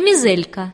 Камизелька.